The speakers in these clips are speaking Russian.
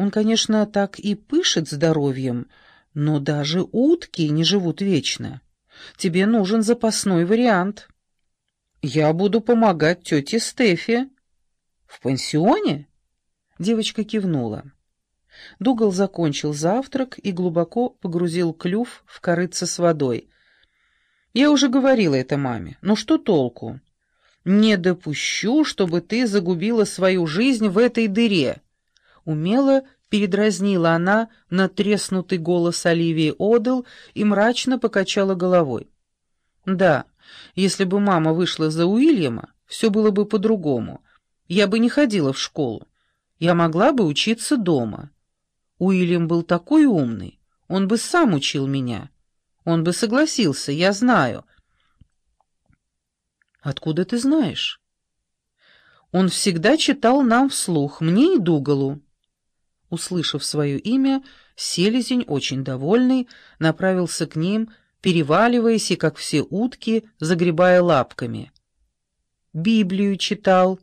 Он, конечно, так и пышет здоровьем, но даже утки не живут вечно. Тебе нужен запасной вариант. Я буду помогать тете Стефи. В пансионе? Девочка кивнула. Дугал закончил завтрак и глубоко погрузил клюв в корыце с водой. «Я уже говорила это маме. Но что толку? Не допущу, чтобы ты загубила свою жизнь в этой дыре». Умело передразнила она на треснутый голос Оливии Одел и мрачно покачала головой. «Да, если бы мама вышла за Уильяма, все было бы по-другому. Я бы не ходила в школу. Я могла бы учиться дома. Уильям был такой умный, он бы сам учил меня. Он бы согласился, я знаю. Откуда ты знаешь? Он всегда читал нам вслух, мне и Дугалу. Услышав свое имя, селезень, очень довольный, направился к ним, переваливаясь и, как все утки, загребая лапками. «Библию читал».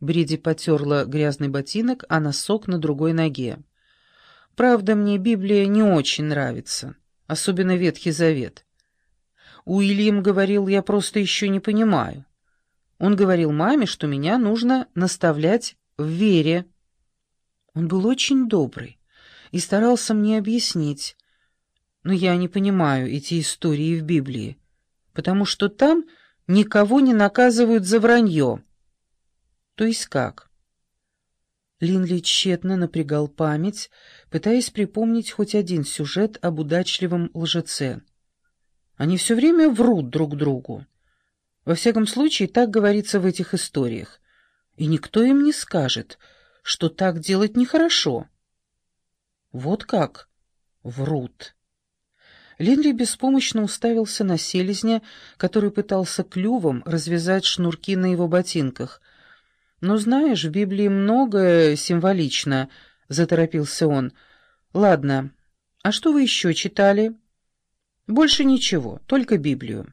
Бриди потерла грязный ботинок, а носок на другой ноге. Правда, мне Библия не очень нравится, особенно Ветхий Завет. Уильям говорил, я просто еще не понимаю. Он говорил маме, что меня нужно наставлять в вере. Он был очень добрый и старался мне объяснить. Но я не понимаю эти истории в Библии, потому что там никого не наказывают за вранье. То есть как? Линли тщетно напрягал память, пытаясь припомнить хоть один сюжет об удачливом лжеце. Они все время врут друг другу. Во всяком случае, так говорится в этих историях. И никто им не скажет, что так делать нехорошо. Вот как врут. Линли беспомощно уставился на селезня, который пытался клювом развязать шнурки на его ботинках — «Ну, знаешь, в Библии многое символично», — заторопился он. «Ладно, а что вы еще читали?» «Больше ничего, только Библию.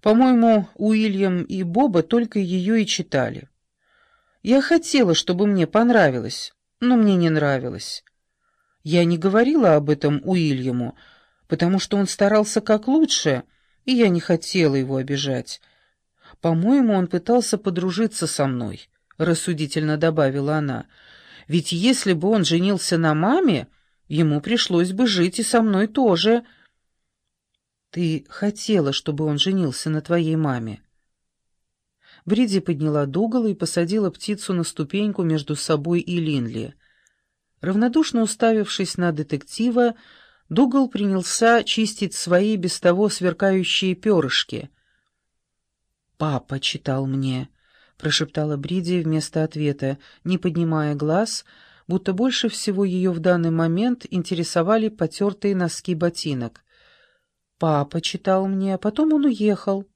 По-моему, Уильям и Боба только ее и читали. Я хотела, чтобы мне понравилось, но мне не нравилось. Я не говорила об этом Уильяму, потому что он старался как лучше, и я не хотела его обижать. По-моему, он пытался подружиться со мной» рассудительно добавила она. «Ведь если бы он женился на маме, ему пришлось бы жить и со мной тоже». «Ты хотела, чтобы он женился на твоей маме?» Бриди подняла дугало и посадила птицу на ступеньку между собой и Линли. Равнодушно уставившись на детектива, Дугал принялся чистить свои без того сверкающие перышки. «Папа читал мне», прошептала Бриди вместо ответа, не поднимая глаз, будто больше всего ее в данный момент интересовали потертые носки ботинок. «Папа читал мне, а потом он уехал».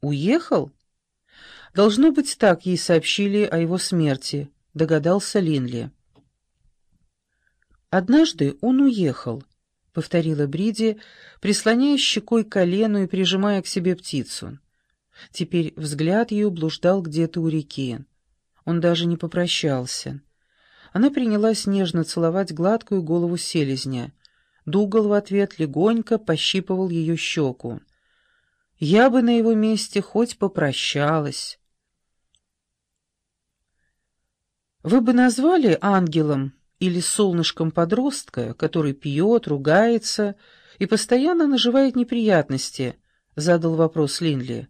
«Уехал?» «Должно быть, так ей сообщили о его смерти», — догадался Линли. «Однажды он уехал», — повторила Бриди, прислоняя щекой колену и прижимая к себе птицу. Теперь взгляд ее блуждал где-то у реки. Он даже не попрощался. Она принялась нежно целовать гладкую голову селезня. Дугал в ответ легонько пощипывал ее щеку. «Я бы на его месте хоть попрощалась». «Вы бы назвали ангелом или солнышком подростка, который пьет, ругается и постоянно наживает неприятности?» — задал вопрос Линли.